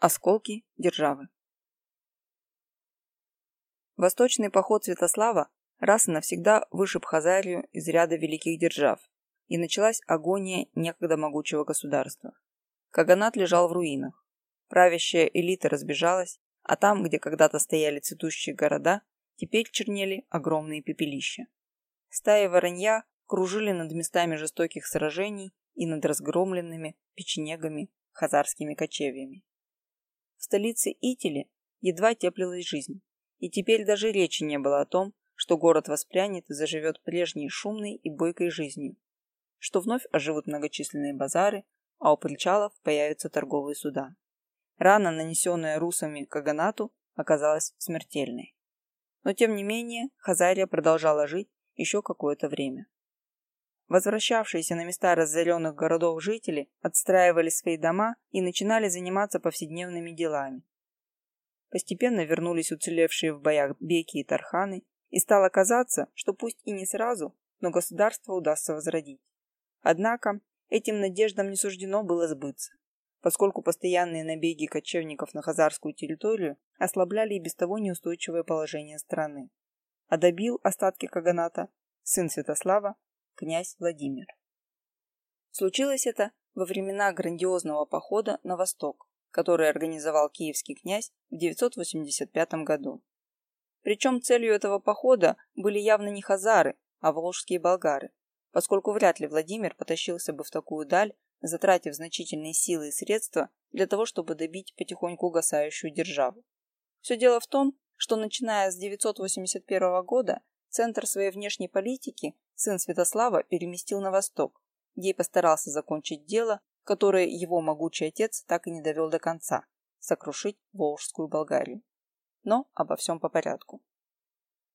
Осколки державы. Восточный поход Святослава раз и навсегда вышиб Хазарию из ряда великих держав, и началась агония некогда могучего государства. Каганат лежал в руинах. Правящая элита разбежалась, а там, где когда-то стояли цветущие города, теперь чернели огромные пепелища. Стаи воронья кружили над местами жестоких сражений и над разгромленными печенегами, хазарскими кочевьями. В столице Итили едва теплилась жизнь, и теперь даже речи не было о том, что город воспрянет и заживет прежней шумной и бойкой жизнью, что вновь оживут многочисленные базары, а у причалов появятся торговые суда. Рана, нанесенная русами Каганату, оказалась смертельной. Но тем не менее Хазария продолжала жить еще какое-то время. Возвращавшиеся на места разоренных городов жители отстраивали свои дома и начинали заниматься повседневными делами. Постепенно вернулись уцелевшие в боях беки и тарханы, и стало казаться, что пусть и не сразу, но государство удастся возродить. Однако этим надеждам не суждено было сбыться, поскольку постоянные набеги кочевников на хазарскую территорию ослабляли и без того неустойчивое положение страны. А добил остатки Каганата сын Святослава князь Владимир. Случилось это во времена грандиозного похода на восток, который организовал киевский князь в 985 году. Причем целью этого похода были явно не хазары, а волжские болгары, поскольку вряд ли Владимир потащился бы в такую даль, затратив значительные силы и средства для того, чтобы добить потихоньку угасающую державу. Все дело в том, что начиная с 981 года центр своей внешней политики сын Святослава переместил на восток, где и постарался закончить дело, которое его могучий отец так и не довел до конца – сокрушить Волжскую Болгарию. Но обо всем по порядку.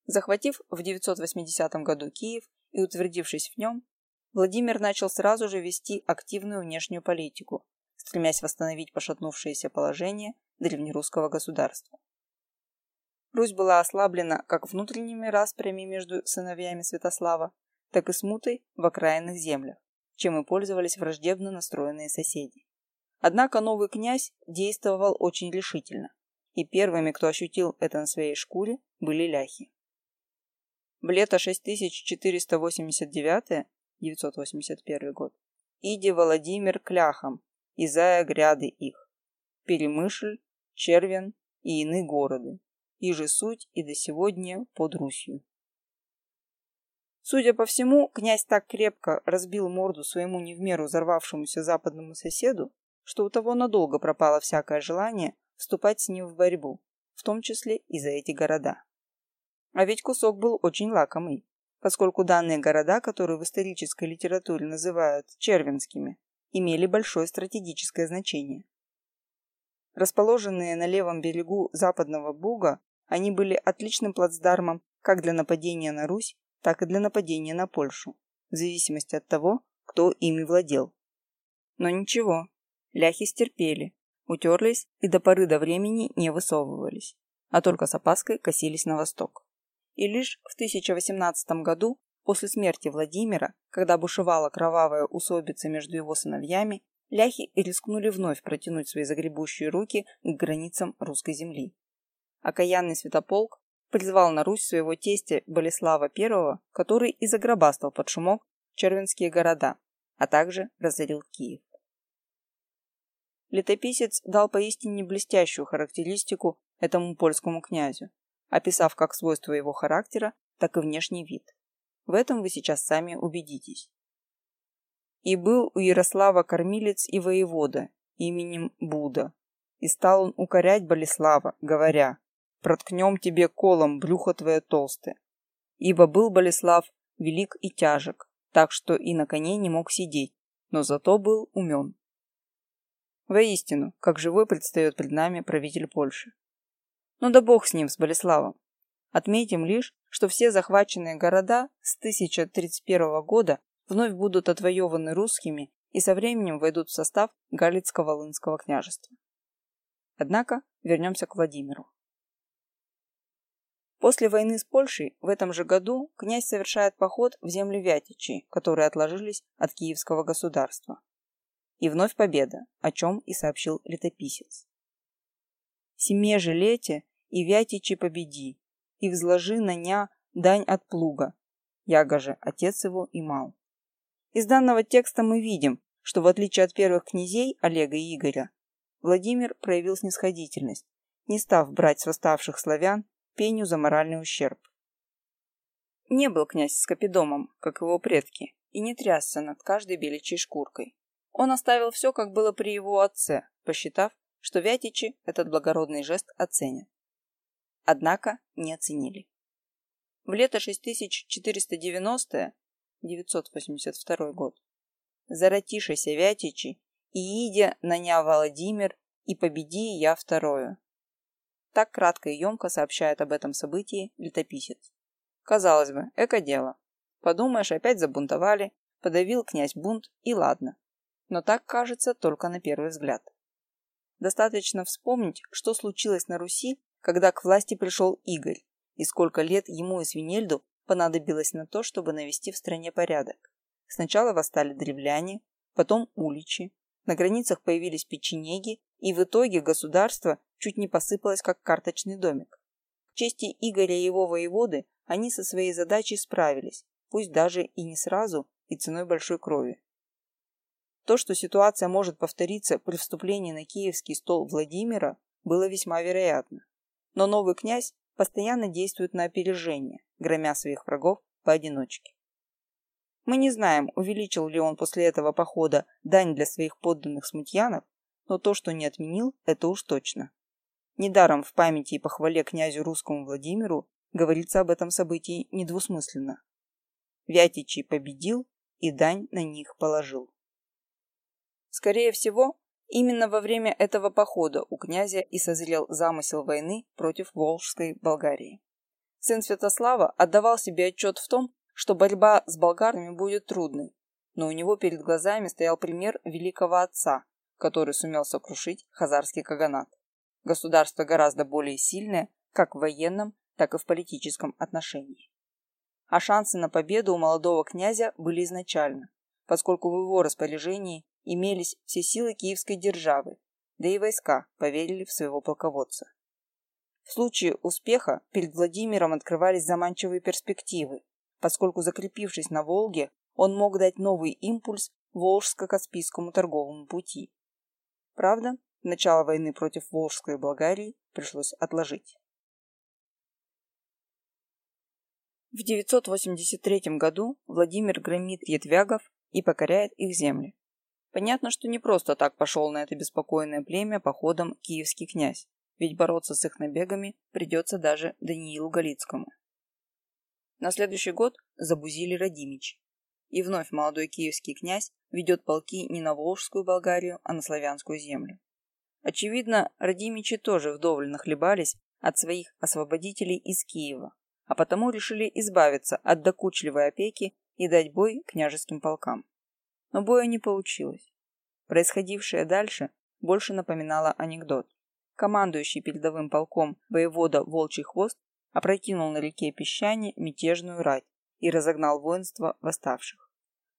Захватив в 980 году Киев и утвердившись в нем, Владимир начал сразу же вести активную внешнюю политику, стремясь восстановить пошатнувшееся положение древнерусского государства. Русь была ослаблена как внутренними распрями между сыновьями Святослава, так и смутой в окраинных землях, чем и пользовались враждебно настроенные соседи. Однако новый князь действовал очень решительно, и первыми, кто ощутил это на своей шкуре, были ляхи. В лето 6489 981 год иди Владимир к ляхам, и зая гряды их, Перемышль, Червен и иные города, и же суть и до сегодня под Русью. Судя по всему, князь так крепко разбил морду своему не в меру взорвавшемуся западному соседу, что у того надолго пропало всякое желание вступать с ним в борьбу, в том числе и за эти города. А ведь кусок был очень лакомый, поскольку данные города, которые в исторической литературе называют червенскими, имели большое стратегическое значение. Расположенные на левом берегу западного Буга, они были отличным плацдармом как для нападения на Русь, так и для нападения на Польшу, в зависимости от того, кто ими владел. Но ничего, ляхи стерпели, утерлись и до поры до времени не высовывались, а только с опаской косились на восток. И лишь в 1018 году, после смерти Владимира, когда бушевала кровавая усобица между его сыновьями, ляхи рискнули вновь протянуть свои загребущие руки к границам русской земли. Окаянный святополк призвал на Русь своего тестя Болеслава I, который и загробастал под шумок червенские города, а также разорил Киев. Летописец дал поистине блестящую характеристику этому польскому князю, описав как свойства его характера, так и внешний вид. В этом вы сейчас сами убедитесь. И был у Ярослава кормилец и воевода именем Буда, и стал он укорять Болеслава, говоря, проткнем тебе колом брюхо твое толстое. Ибо был Болеслав велик и тяжек, так что и на коне не мог сидеть, но зато был умен. Воистину, как живой предстает пред нами правитель Польши. Ну да бог с ним, с Болеславом. Отметим лишь, что все захваченные города с 1031 года вновь будут отвоеваны русскими и со временем войдут в состав Галицко-Волынского княжества. Однако вернемся к Владимиру. После войны с Польшей в этом же году князь совершает поход в земли Вятичи, которые отложились от Киевского государства. И вновь победа, о чем и сообщил летописец. Семе же лете, и вятичи победи, и взложи на ня дань от плуга. Яга же, отец его и мал. Из данного текста мы видим, что в отличие от первых князей Олега и Игоря, Владимир проявил снисходительность, не став брать с восставших славян пеню за моральный ущерб. Не был князь скопидомом, как его предки, и не трясся над каждой беличьей шкуркой. Он оставил все, как было при его отце, посчитав, что вятичи этот благородный жест оценят. Однако не оценили. В лето 6490 982 год Заратишися вятичи, и идя наня Владимир, и победи я второе. Так кратко и емко сообщает об этом событии летописец. Казалось бы, эко дело. Подумаешь, опять забунтовали, подавил князь бунт, и ладно. Но так кажется только на первый взгляд. Достаточно вспомнить, что случилось на Руси, когда к власти пришел Игорь, и сколько лет ему и Свинельду понадобилось на то, чтобы навести в стране порядок. Сначала восстали древляне, потом уличи, на границах появились печенеги, и в итоге государство чуть не посыпалось, как карточный домик. К чести Игоря и его воеводы они со своей задачей справились, пусть даже и не сразу, и ценой большой крови. То, что ситуация может повториться при вступлении на киевский стол Владимира, было весьма вероятно. Но новый князь постоянно действует на опережение, громя своих врагов поодиночке. Мы не знаем, увеличил ли он после этого похода дань для своих подданных смутьянов, но то, что не отменил, это уж точно. Недаром в памяти и похвале князю русскому Владимиру говорится об этом событии недвусмысленно. Вятичий победил и дань на них положил. Скорее всего, именно во время этого похода у князя и созрел замысел войны против Волжской Болгарии. Сын Святослава отдавал себе отчет в том, что борьба с болгарами будет трудной, но у него перед глазами стоял пример великого отца, который сумел сокрушить хазарский каганат. Государство гораздо более сильное как в военном, так и в политическом отношении. А шансы на победу у молодого князя были изначально, поскольку в его распоряжении имелись все силы киевской державы, да и войска поверили в своего полководца. В случае успеха перед Владимиром открывались заманчивые перспективы, поскольку закрепившись на Волге, он мог дать новый импульс Волжско-Каспийскому торговому пути. Правда, начало войны против Волжской Болгарии пришлось отложить. В 983 году Владимир громит ятвягов и покоряет их земли. Понятно, что не просто так пошел на это беспокойное племя походом киевский князь, ведь бороться с их набегами придется даже Даниилу Галицкому. На следующий год забузили Радимичи. И вновь молодой киевский князь ведет полки не на Волжскую Болгарию, а на славянскую землю. Очевидно, Радимичи тоже вдоволь нахлебались от своих освободителей из Киева, а потому решили избавиться от докучливой опеки и дать бой княжеским полкам. Но боя не получилось. Происходившее дальше больше напоминало анекдот. Командующий передовым полком воевода Волчий Хвост опрокинул на реке Песчане мятежную рать и разогнал воинство восставших.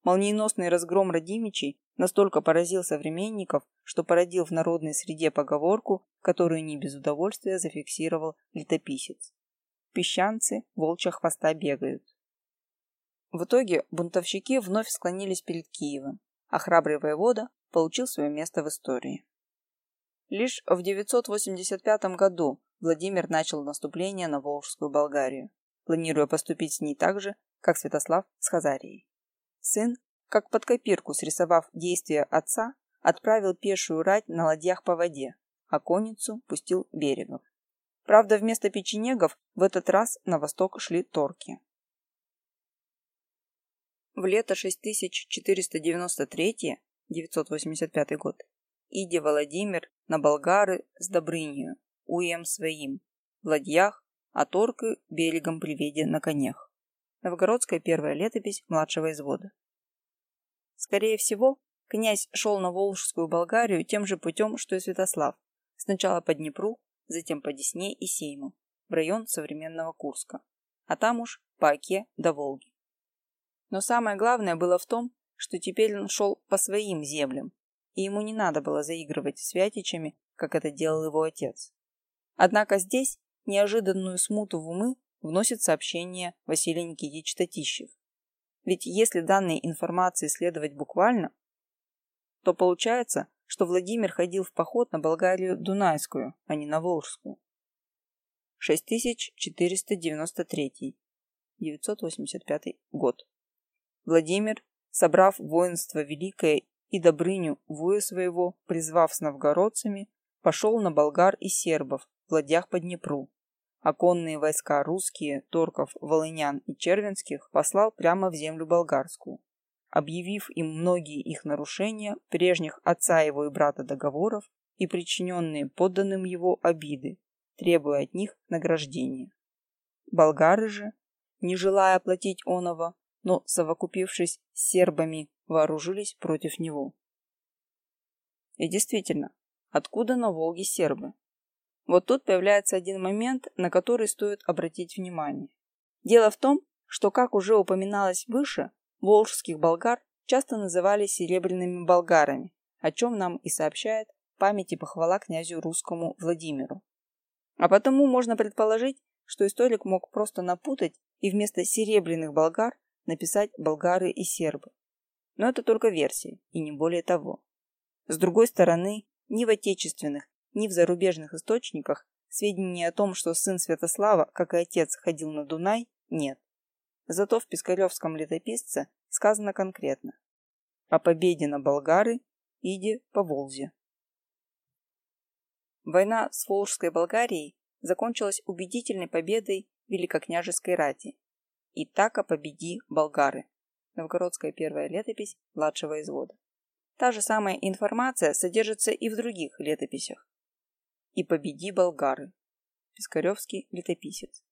Молниеносный разгром Радимичей настолько поразил современников, что породил в народной среде поговорку, которую не без удовольствия зафиксировал летописец. Песчанцы волчья хвоста бегают. В итоге бунтовщики вновь склонились перед Киевом, а храбрый воевода получил свое место в истории. Лишь в 985 году Владимир начал наступление на Волжскую Болгарию, планируя поступить с ней так же, как Святослав с Хазарией. Сын, как под копирку срисовав действия отца, отправил пешую рать на ладьях по воде, а конницу пустил берегом. Правда, вместо печенегов в этот раз на восток шли торки. В лето 6493 985 год иде Владимир на болгары с Добрынью, уем своим, в ладьях, а торки берегом приведе на конях. Новгородская первая летопись младшего извода. Скорее всего, князь шел на Волжскую Болгарию тем же путем, что и Святослав. Сначала по Днепру, затем по Десне и Сейму, в район современного Курска, а там уж по Оке до Волги. Но самое главное было в том, что теперь он шел по своим землям, и ему не надо было заигрывать с Вятичами, как это делал его отец. Однако здесь неожиданную смуту в умы вносит сообщение Василий Никитич Татищев. Ведь если данной информации следовать буквально, то получается, что Владимир ходил в поход на Болгарию Дунайскую, а не на Волжскую. 6493. 985 год. Владимир, собрав воинство великое и Добрыню, воя своего, призвав с новгородцами, пошел на болгар и сербов, владях по Днепру. Оконные войска русские, торков, волынян и червенских послал прямо в землю болгарскую, объявив им многие их нарушения, прежних отца его и брата договоров и причиненные подданным его обиды, требуя от них награждения. Болгары же, не желая платить оного, но совокупившись с сербами, вооружились против него. И действительно, откуда на Волге сербы? Вот тут появляется один момент, на который стоит обратить внимание. Дело в том, что, как уже упоминалось выше, волжских болгар часто называли серебряными болгарами, о чем нам и сообщает память и похвала князю русскому Владимиру. А потому можно предположить, что историк мог просто напутать и вместо серебряных болгар написать болгары и сербы. Но это только версия, и не более того. С другой стороны, ни в отечественных, ни в зарубежных источниках сведений о том, что сын Святослава, как и отец, ходил на Дунай, нет. Зато в Пискаревском летописце сказано конкретно. О победе на Болгары, иде по Волзе. Война с Волжской Болгарией закончилась убедительной победой Великокняжеской рати. И так победи болгары. Новгородская первая летопись младшего извода. Та же самая информация содержится и в других летописях. И победи болгары. Пискаревский летописец.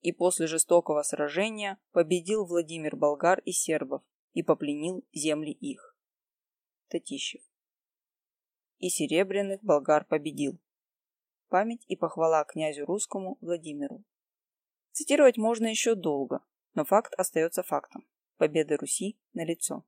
И после жестокого сражения победил Владимир болгар и сербов и попленил земли их. Татищев. И серебряных болгар победил. Память и похвала князю русскому Владимиру. Цитировать можно еще долго, но факт остается фактом. Победа Руси налицо.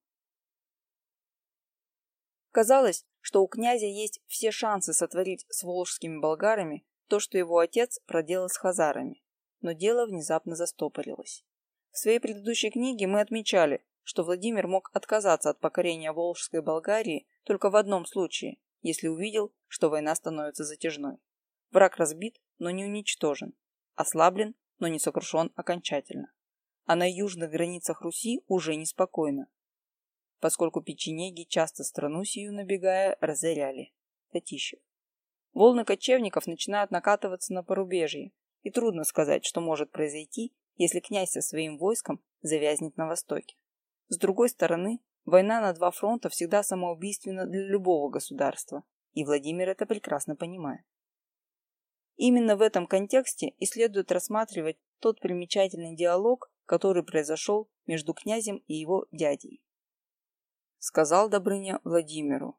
Казалось, что у князя есть все шансы сотворить с волжскими болгарами то, что его отец проделал с хазарами, но дело внезапно застопорилось. В своей предыдущей книге мы отмечали, что Владимир мог отказаться от покорения Волжской Болгарии только в одном случае, если увидел, что война становится затяжной. Враг разбит, но не уничтожен, ослаблен, но не сокрушен окончательно. А на южных границах Руси уже неспокойно, поскольку печенеги часто страну сию набегая разоряли. Татищев. Волны кочевников начинают накатываться на порубежье, и трудно сказать, что может произойти, если князь со своим войском завязнет на востоке. С другой стороны, война на два фронта всегда самоубийственна для любого государства, и Владимир это прекрасно понимает. Именно в этом контексте и следует рассматривать тот примечательный диалог, который произошел между князем и его дядей. Сказал Добрыня Владимиру.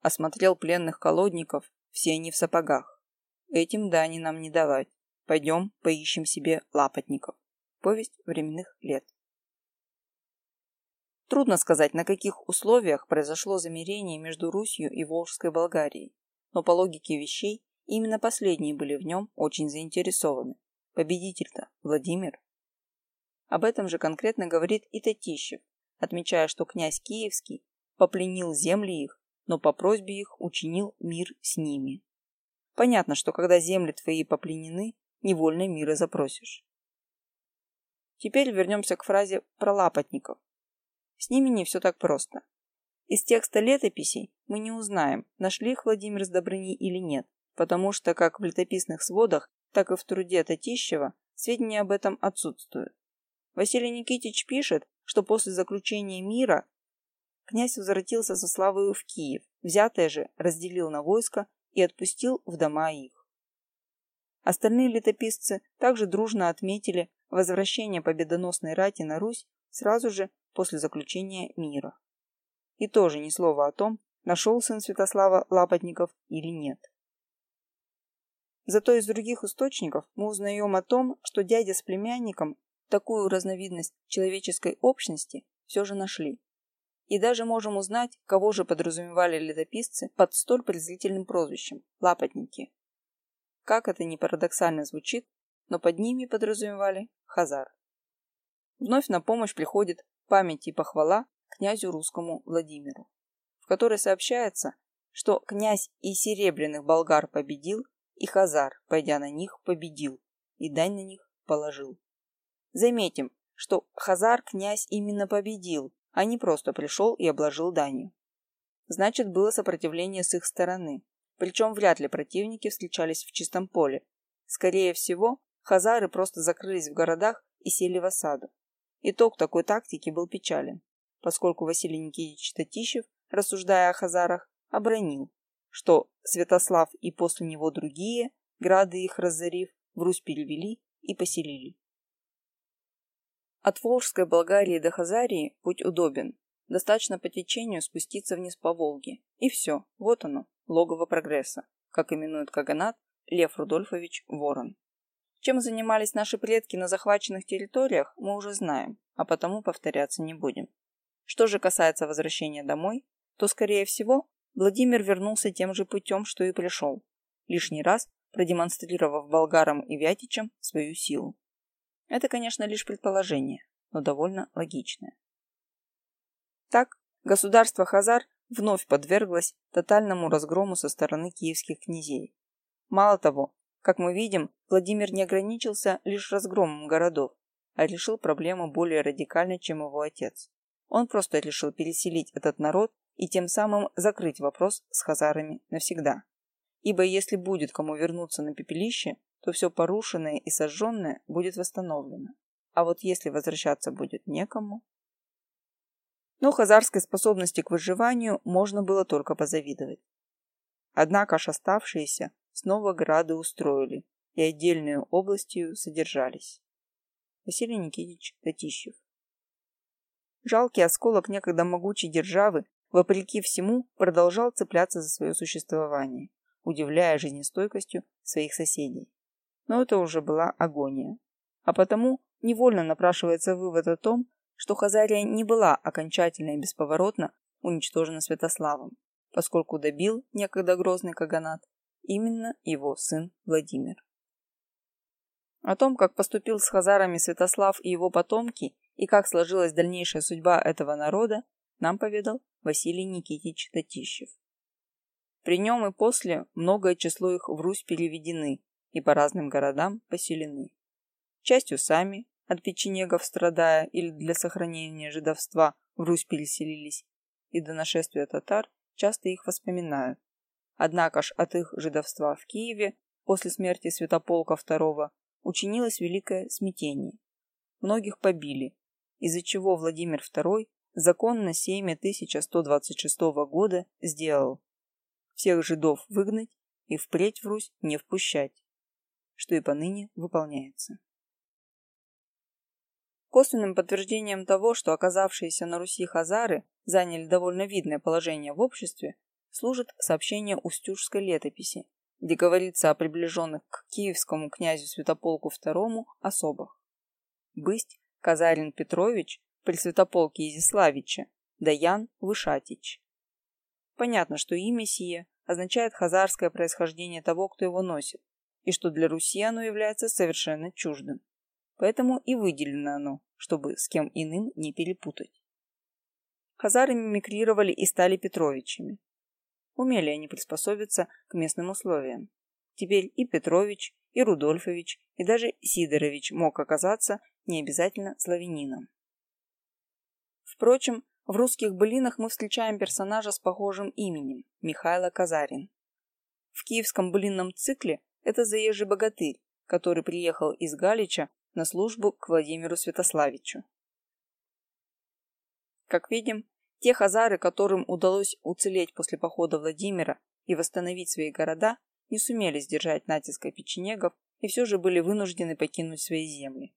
Осмотрел пленных колодников, все они в сапогах. Этим дани нам не давать. Пойдем поищем себе лапотников. Повесть временных лет. Трудно сказать, на каких условиях произошло замирение между Русью и Волжской Болгарией, но по логике вещей Именно последние были в нем очень заинтересованы. Победитель-то Владимир. Об этом же конкретно говорит и Татищев, отмечая, что князь Киевский попленил земли их, но по просьбе их учинил мир с ними. Понятно, что когда земли твои попленены, невольно мира запросишь. Теперь вернемся к фразе про лапотников. С ними не все так просто. Из текста летописей мы не узнаем, нашли их Владимир с Добрыни или нет потому что как в летописных сводах, так и в труде Татищева сведения об этом отсутствуют. Василий Никитич пишет, что после заключения мира князь возвратился со славою в Киев, взятое же разделил на войско и отпустил в дома их. Остальные летописцы также дружно отметили возвращение победоносной рати на Русь сразу же после заключения мира. И тоже ни слова о том, нашел сын Святослава Лапотников или нет. Зато из других источников мы узнаем о том, что дядя с племянником такую разновидность человеческой общности все же нашли. И даже можем узнать, кого же подразумевали летописцы под столь презрительным прозвищем – лапотники. Как это ни парадоксально звучит, но под ними подразумевали Хазар. Вновь на помощь приходит память и похвала князю русскому Владимиру, в которой сообщается, что князь и серебряных болгар победил, и Хазар, пойдя на них, победил, и дань на них положил. Заметим, что Хазар князь именно победил, а не просто пришел и обложил данью. Значит, было сопротивление с их стороны, причем вряд ли противники встречались в чистом поле. Скорее всего, хазары просто закрылись в городах и сели в осаду. Итог такой тактики был печален, поскольку Василий Никитич Татищев, рассуждая о хазарах, обронил, что Святослав и после него другие, грады их разорив, в Русь перевели и поселили. От Волжской Болгарии до Хазарии путь удобен. Достаточно по течению спуститься вниз по Волге. И все, вот оно, логово прогресса, как именует Каганат Лев Рудольфович Ворон. Чем занимались наши предки на захваченных территориях, мы уже знаем, а потому повторяться не будем. Что же касается возвращения домой, то, скорее всего, Владимир вернулся тем же путем, что и пришел, лишний раз продемонстрировав болгарам и вятичам свою силу. Это, конечно, лишь предположение, но довольно логичное. Так, государство Хазар вновь подверглось тотальному разгрому со стороны киевских князей. Мало того, как мы видим, Владимир не ограничился лишь разгромом городов, а решил проблему более радикально, чем его отец. Он просто решил переселить этот народ и тем самым закрыть вопрос с хазарами навсегда. Ибо если будет кому вернуться на пепелище, то все порушенное и сожженное будет восстановлено. А вот если возвращаться будет некому... Но хазарской способности к выживанию можно было только позавидовать. Однако аж оставшиеся снова грады устроили и отдельную областью содержались. Василий Никитич Татищев Жалкий осколок некогда могучей державы, вопреки всему, продолжал цепляться за свое существование, удивляя жизнестойкостью своих соседей. Но это уже была агония. А потому невольно напрашивается вывод о том, что Хазария не была окончательно и бесповоротно уничтожена Святославом, поскольку добил некогда грозный Каганат именно его сын Владимир. О том, как поступил с хазарами Святослав и его потомки, и как сложилась дальнейшая судьба этого народа, нам поведал Василий Никитич Татищев. При нем и после многое число их в Русь переведены и по разным городам поселены. Частью сами, от печенегов страдая или для сохранения жидовства, в Русь переселились, и до нашествия татар часто их воспоминают. Однако ж от их жидовства в Киеве после смерти Святополка II учинилось великое смятение. Многих побили, из-за чего Владимир II закон на сейме 1126 года сделал всех жидов выгнать и впредь в Русь не впущать, что и поныне выполняется. Косвенным подтверждением того, что оказавшиеся на Руси хазары заняли довольно видное положение в обществе, служит сообщение Устюжской летописи, где говорится о приближенных к киевскому князю Святополку II особах. Бысть Казарин Петрович при Святополке Изяславиче, Даян Вышатич. Понятно, что имя сие означает хазарское происхождение того, кто его носит, и что для Руси оно является совершенно чуждым. Поэтому и выделено оно, чтобы с кем иным не перепутать. Хазары мимикрировали и стали Петровичами. Умели они приспособиться к местным условиям. Теперь и Петрович, и Рудольфович, и даже Сидорович мог оказаться не обязательно славянином. Впрочем, в русских былинах мы встречаем персонажа с похожим именем – Михайло Казарин. В киевском былинном цикле это заезжий богатырь, который приехал из Галича на службу к Владимиру Святославичу. Как видим, те хазары, которым удалось уцелеть после похода Владимира и восстановить свои города, не сумели сдержать натиска печенегов и все же были вынуждены покинуть свои земли.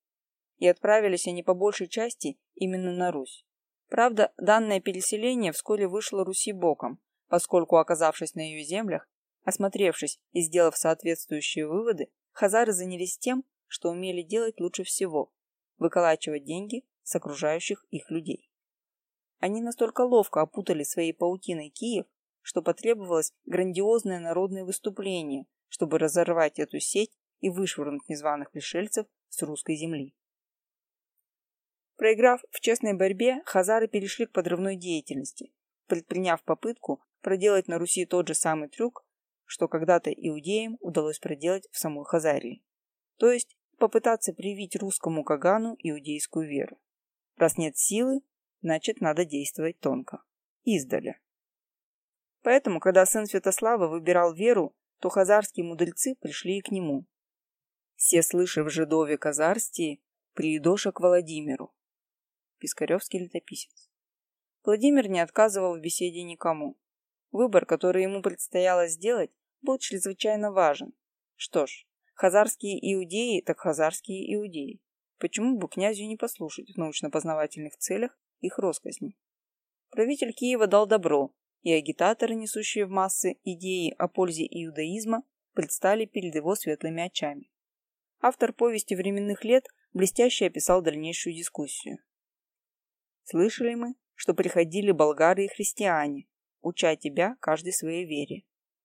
И отправились они по большей части именно на Русь. Правда, данное переселение вскоре вышло Руси боком, поскольку, оказавшись на ее землях, осмотревшись и сделав соответствующие выводы, хазары занялись тем, что умели делать лучше всего – выколачивать деньги с окружающих их людей. Они настолько ловко опутали своей паутиной Киев, что потребовалось грандиозное народное выступление, чтобы разорвать эту сеть и вышвырнуть незваных пришельцев с русской земли. Проиграв в честной борьбе, хазары перешли к подрывной деятельности, предприняв попытку проделать на Руси тот же самый трюк, что когда-то иудеям удалось проделать в самой Хазарии. То есть попытаться привить русскому Кагану иудейскую веру. Раз нет силы, значит надо действовать тонко. Издаля. Поэтому, когда сын Святослава выбирал веру, то хазарские мудрецы пришли и к нему. Все слышав жидове Казарстии, приидоша к Владимиру. Пискаревский летописец. Владимир не отказывал в беседе никому. Выбор, который ему предстояло сделать, был чрезвычайно важен. Что ж, хазарские иудеи, так хазарские иудеи. Почему бы князю не послушать в научно-познавательных целях их росказни? Правитель Киева дал добро, и агитаторы, несущие в массы идеи о пользе иудаизма, предстали перед его светлыми очами. Автор повести временных лет блестяще описал дальнейшую дискуссию. Слышали мы, что приходили болгары и христиане, уча тебя каждой своей вере.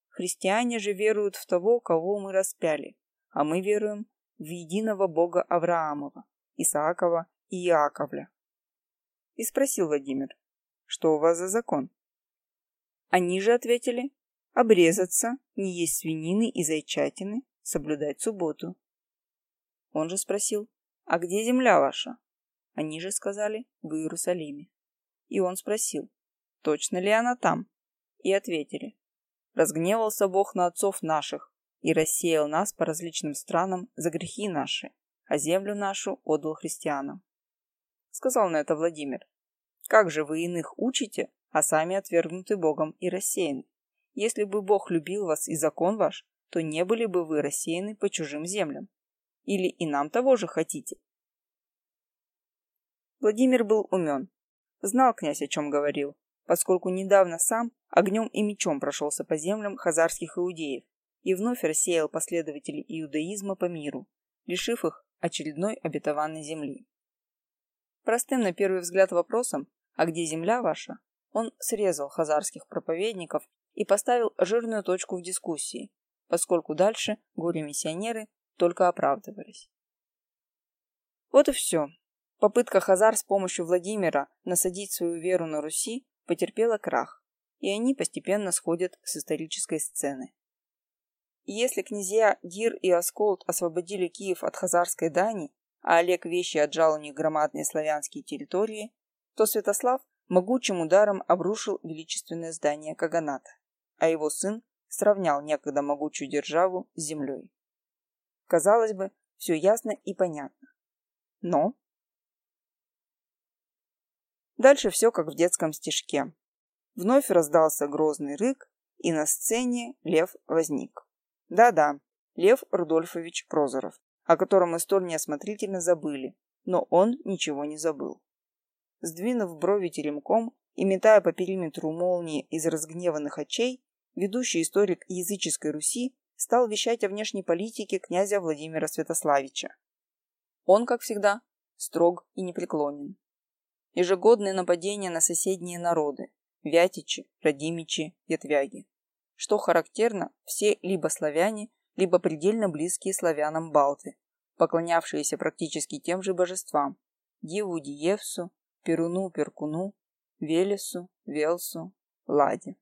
Христиане же веруют в того, кого мы распяли, а мы веруем в единого Бога Авраамова, Исаакова и Иаковля. И спросил Владимир, что у вас за закон? Они же ответили, обрезаться, не есть свинины и зайчатины, соблюдать субботу. Он же спросил, а где земля ваша? Они же сказали, в Иерусалиме. И он спросил, точно ли она там? И ответили, разгневался Бог на отцов наших и рассеял нас по различным странам за грехи наши, а землю нашу отдал христианам. Сказал на это Владимир, как же вы иных учите, а сами отвергнуты Богом и рассеяны? Если бы Бог любил вас и закон ваш, то не были бы вы рассеяны по чужим землям. Или и нам того же хотите? Владимир был умен. Знал князь, о чем говорил, поскольку недавно сам огнем и мечом прошелся по землям хазарских иудеев и вновь рассеял последователей иудаизма по миру, лишив их очередной обетованной земли. Простым на первый взгляд вопросом «А где земля ваша?» он срезал хазарских проповедников и поставил жирную точку в дискуссии, поскольку дальше горе-миссионеры только оправдывались. Вот и все. Попытка Хазар с помощью Владимира насадить свою веру на Руси потерпела крах, и они постепенно сходят с исторической сцены. Если князья Дир и Асколд освободили Киев от хазарской дани, а Олег Вещи отжал у них громадные славянские территории, то Святослав могучим ударом обрушил величественное здание Каганата, а его сын сравнял некогда могучую державу с землей. Казалось бы, все ясно и понятно. Но... Дальше все как в детском стишке. Вновь раздался грозный рык, и на сцене лев возник. Да-да, Лев Рудольфович Прозоров, о котором мы столь неосмотрительно забыли, но он ничего не забыл. Сдвинув брови теремком и метая по периметру молнии из разгневанных очей, ведущий историк языческой Руси стал вещать о внешней политике князя Владимира Святославича. Он, как всегда, строг и непреклонен. Ежегодные нападения на соседние народы – Вятичи, Радимичи, Ятвяги. Что характерно, все либо славяне, либо предельно близкие славянам балты, поклонявшиеся практически тем же божествам – Диву Диевсу, Перуну Перкуну, Велесу, Велсу, Ладе.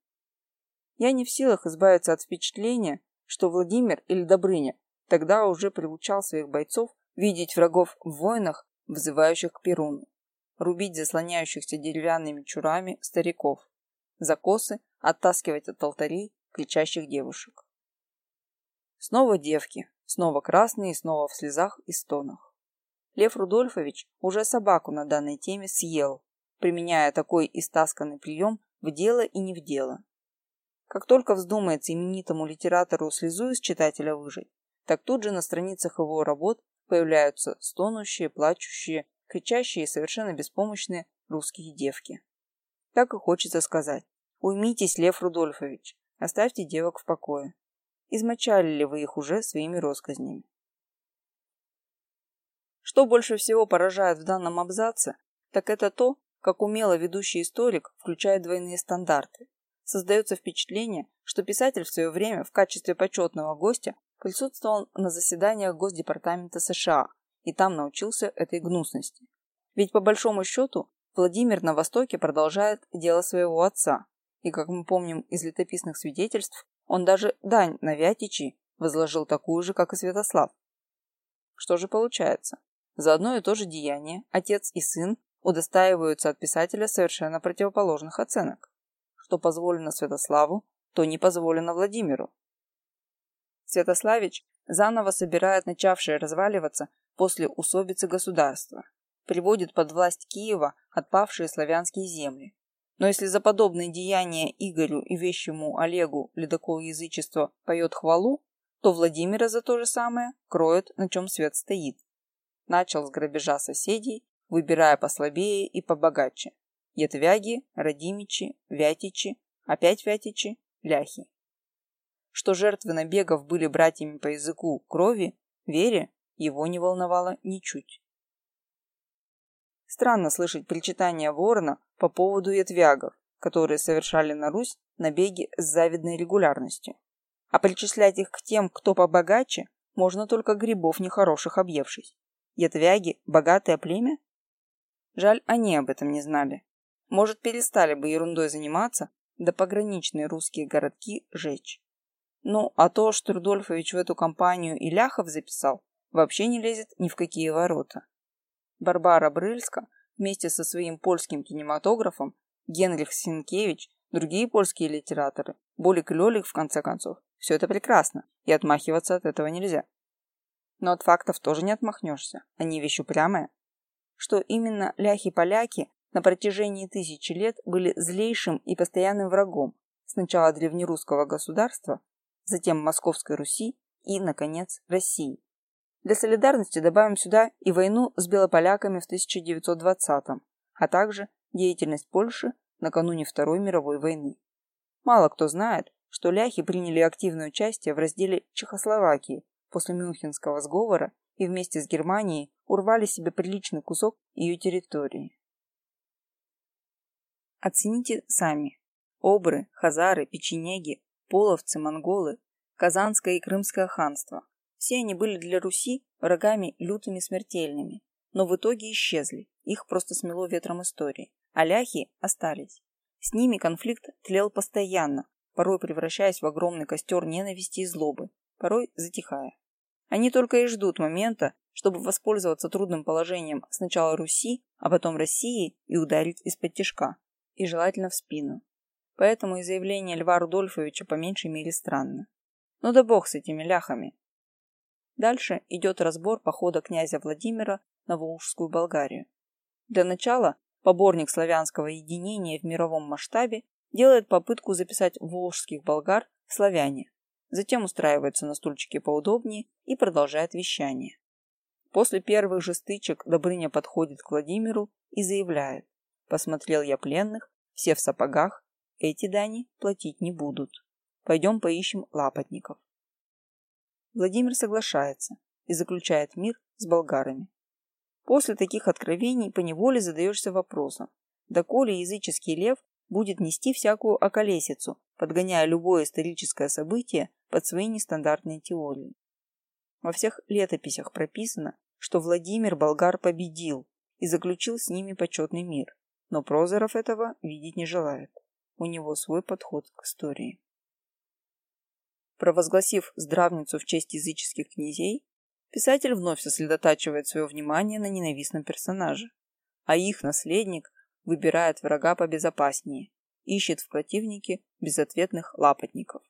Я не в силах избавиться от впечатления, что Владимир или Добрыня тогда уже приучал своих бойцов видеть врагов в войнах, взывающих к Перуну, рубить заслоняющихся деревянными чурами стариков, за косы оттаскивать от алтарей кричащих девушек. Снова девки, снова красные снова в слезах и стонах. Лев Рудольфович уже собаку на данной теме съел, применяя такой истасканный прием в дело и не в дело. Как только вздумается именитому литератору слезу из читателя выжить, так тут же на страницах его работ появляются стонущие, плачущие, кричащие и совершенно беспомощные русские девки. Так и хочется сказать. Уймитесь, Лев Рудольфович, оставьте девок в покое. Измочали ли вы их уже своими росказнями? Что больше всего поражает в данном абзаце, так это то, как умело ведущий историк включает двойные стандарты создается впечатление, что писатель в свое время в качестве почетного гостя присутствовал на заседаниях Госдепартамента США и там научился этой гнусности. Ведь по большому счету Владимир на Востоке продолжает дело своего отца, и, как мы помним из летописных свидетельств, он даже дань на Вятичи возложил такую же, как и Святослав. Что же получается? За одно и то же деяние отец и сын удостаиваются от писателя совершенно противоположных оценок. Что позволено Святославу, то не позволено Владимиру. Святославич заново собирает начавшее разваливаться после усобицы государства, приводит под власть Киева отпавшие славянские земли. Но если за подобные деяния Игорю и вещему Олегу ледокол язычества поет хвалу, то Владимира за то же самое кроет, на чем свет стоит. Начал с грабежа соседей, выбирая послабее и побогаче. Ятвяги, Радимичи, Вятичи, опять Вятичи, Ляхи. Что жертвы набегов были братьями по языку крови, вере, его не волновало ничуть. Странно слышать причитания ворона по поводу ятвягов, которые совершали на Русь набеги с завидной регулярностью. А причислять их к тем, кто побогаче, можно только грибов нехороших объевшись. Ятвяги – богатое племя? Жаль, они об этом не знали. Может, перестали бы ерундой заниматься, да пограничные русские городки жечь. Ну, а то, что Рудольфович в эту компанию и Ляхов записал, вообще не лезет ни в какие ворота. Барбара Брыльска вместе со своим польским кинематографом, Генрих Синкевич, другие польские литераторы, Болик и Лёлик, в конце концов. Все это прекрасно, и отмахиваться от этого нельзя. Но от фактов тоже не отмахнешься, они вещь упрямая. Что именно ляхи-поляки на протяжении тысячи лет были злейшим и постоянным врагом сначала древнерусского государства, затем Московской Руси и, наконец, России. Для солидарности добавим сюда и войну с белополяками в 1920-м, а также деятельность Польши накануне Второй мировой войны. Мало кто знает, что ляхи приняли активное участие в разделе Чехословакии после Мюнхенского сговора и вместе с Германией урвали себе приличный кусок ее территории. Оцените сами. Обры, хазары, печенеги, половцы, монголы, Казанское и Крымское ханство, все они были для Руси врагами лютыми смертельными, но в итоге исчезли, их просто смело ветром истории, а ляхи остались. С ними конфликт тлел постоянно, порой превращаясь в огромный костер ненависти и злобы, порой затихая. Они только и ждут момента, чтобы воспользоваться трудным положением сначала Руси, а потом России и ударить из-под тяжка, и желательно в спину. Поэтому и заявление Льва Рудольфовича по меньшей мере странно. Ну да бог с этими ляхами, Дальше идет разбор похода князя Владимира на Волжскую Болгарию. Для начала поборник славянского единения в мировом масштабе делает попытку записать волжских болгар в славяне, затем устраивается на стульчике поудобнее и продолжает вещание. После первых же стычек Добрыня подходит к Владимиру и заявляет «Посмотрел я пленных, все в сапогах, эти дани платить не будут. Пойдем поищем лапотников». Владимир соглашается и заключает мир с болгарами. После таких откровений поневоле задаешься вопросом, доколе языческий лев будет нести всякую околесицу, подгоняя любое историческое событие под свои нестандартные теории. Во всех летописях прописано, что Владимир болгар победил и заключил с ними почетный мир, но Прозоров этого видеть не желает. У него свой подход к истории. Провозгласив здравницу в честь языческих князей, писатель вновь сосредотачивает свое внимание на ненавистном персонаже, а их наследник выбирает врага побезопаснее, ищет в противнике безответных лапотников.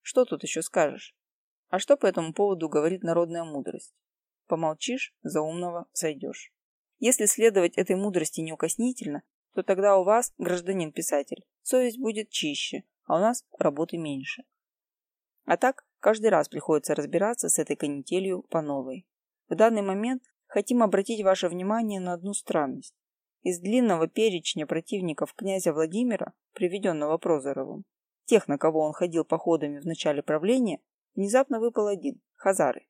Что тут еще скажешь? А что по этому поводу говорит народная мудрость? Помолчишь, за умного сойдешь. Если следовать этой мудрости неукоснительно, то тогда у вас, гражданин писатель, совесть будет чище, а у нас работы меньше. А так, каждый раз приходится разбираться с этой канителью по новой. В данный момент хотим обратить ваше внимание на одну странность. Из длинного перечня противников князя Владимира, приведенного Прозоровым, тех, на кого он ходил походами в начале правления, внезапно выпал один – Хазары.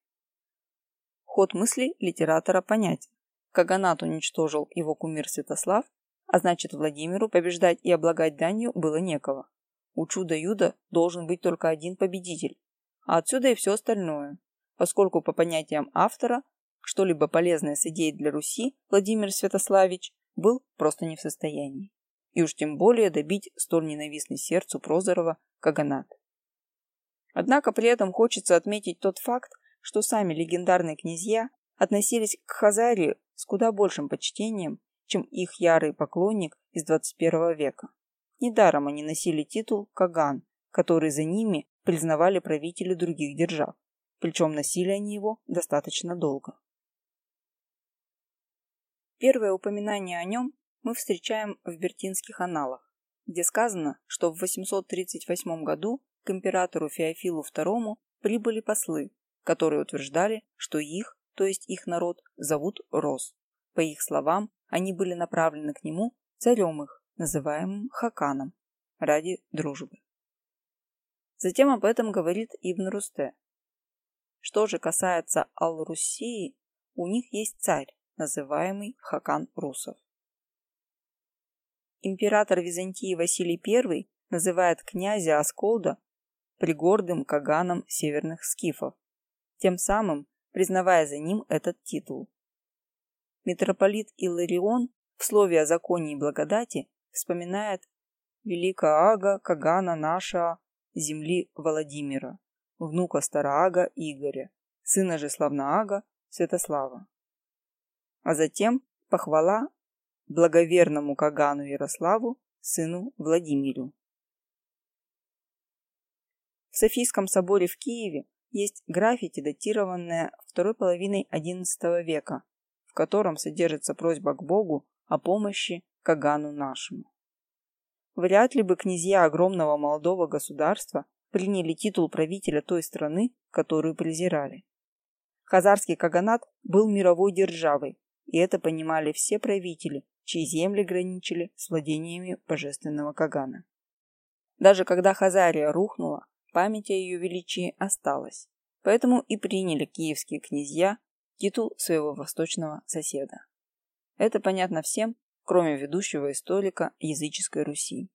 Ход мысли литератора понятен. Каганат уничтожил его кумир Святослав, а значит Владимиру побеждать и облагать данью было некого. У чуда-юда должен быть только один победитель, а отсюда и все остальное, поскольку по понятиям автора что-либо полезное содеять для Руси Владимир Святославич был просто не в состоянии. И уж тем более добить столь ненавистный сердцу Прозорова Каганат. Однако при этом хочется отметить тот факт, что сами легендарные князья относились к Хазарии с куда большим почтением, чем их ярый поклонник из 21 века. Недаром они носили титул Каган, который за ними признавали правители других держав, причем носили они его достаточно долго. Первое упоминание о нем мы встречаем в Бертинских аналах, где сказано, что в 838 году к императору Феофилу II прибыли послы, которые утверждали, что их, то есть их народ, зовут Рос. По их словам, они были направлены к нему царем их, называемым Хаканом, ради дружбы. Затем об этом говорит Ибн Русте. Что же касается Ал-Руссии, у них есть царь, называемый Хакан Русов. Император Византии Василий I называет князя Асколда пригордым каганом северных скифов, тем самым признавая за ним этот титул. Митрополит Иларион в слове о законе и благодати вспоминает велика Ага Кагана наша земли Владимира, внука Стараага Игоря, сына же Славнаага Святослава а затем похвала благоверному Кагану Ярославу, сыну Владимиру. В Софийском соборе в Киеве есть граффити, датированное второй половиной XI века, в котором содержится просьба к Богу о помощи Кагану нашему. Вряд ли бы князья огромного молодого государства приняли титул правителя той страны, которую презирали. Хазарский каганат был мировой державой, и это понимали все правители, чьи земли граничили с владениями божественного Кагана. Даже когда Хазария рухнула, память о ее величии осталась, поэтому и приняли киевские князья титул своего восточного соседа. Это понятно всем, кроме ведущего историка языческой Руси.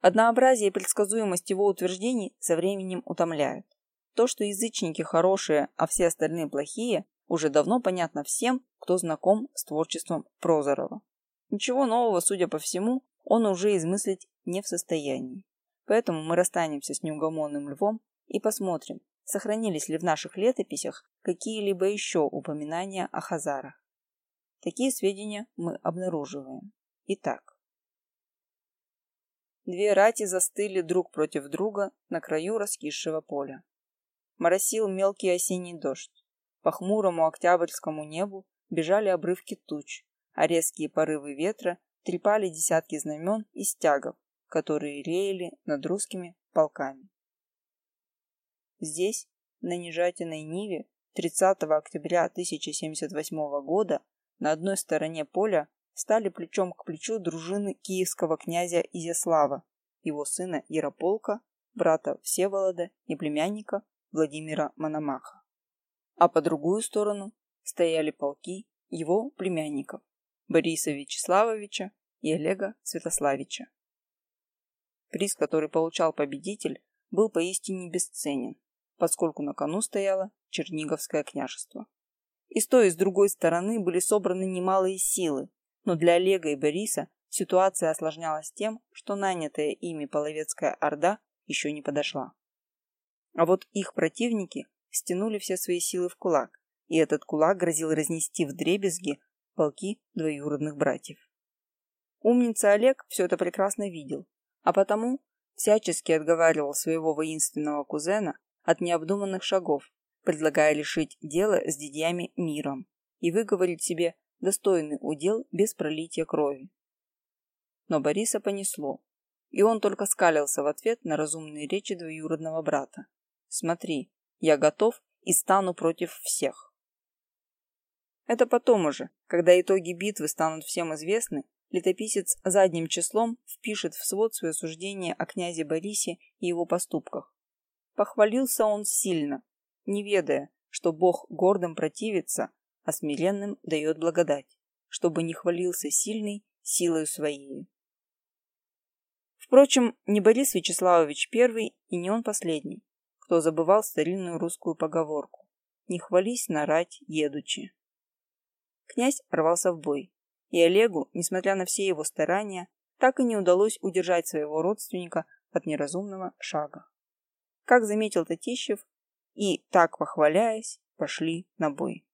Однообразие и предсказуемость его утверждений со временем утомляют. То, что язычники хорошие, а все остальные плохие, уже давно понятно всем, кто знаком с творчеством Прозорова. Ничего нового, судя по всему, он уже измыслить не в состоянии. Поэтому мы расстанемся с неугомонным львом и посмотрим, сохранились ли в наших летописях какие-либо еще упоминания о хазарах. Такие сведения мы обнаруживаем. Итак. Две рати застыли друг против друга на краю раскисшего поля. Моросил мелкий осенний дождь. По хмурому октябрьскому небу бежали обрывки туч, а резкие порывы ветра трепали десятки знамен и стягов, которые реяли над русскими полками. Здесь, на Нежатиной Ниве, 30 октября 1078 года на одной стороне поля стали плечом к плечу дружины киевского князя Изяслава, его сына Ярополка, брата Всеволода и племянника Владимира Мономаха а по другую сторону стояли полки его племянников Бориса Вячеславовича и Олега Святославича. Приз, который получал победитель, был поистине бесценен, поскольку на кону стояло Черниговское княжество. И с той, и с другой стороны были собраны немалые силы, но для Олега и Бориса ситуация осложнялась тем, что нанятая ими половецкая орда еще не подошла. А вот их противники стянули все свои силы в кулак, и этот кулак грозил разнести в дребезги полки двоюродных братьев. Умница Олег все это прекрасно видел, а потому всячески отговаривал своего воинственного кузена от необдуманных шагов, предлагая лишить дела с дядьями миром и выговорить себе достойный удел без пролития крови. Но Бориса понесло, и он только скалился в ответ на разумные речи двоюродного брата. «Смотри, я готов и стану против всех. Это потом уже, когда итоги битвы станут всем известны, летописец задним числом впишет в свод свое суждение о князе Борисе и его поступках. Похвалился он сильно, не ведая, что Бог гордым противится, а смиренным дает благодать, чтобы не хвалился сильный силою своей. Впрочем, не Борис Вячеславович первый и не он последний, кто забывал старинную русскую поговорку «Не хвались нарать едучи». Князь рвался в бой, и Олегу, несмотря на все его старания, так и не удалось удержать своего родственника от неразумного шага. Как заметил Татищев, и, так похваляясь, пошли на бой.